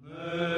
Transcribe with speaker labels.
Speaker 1: Spirit.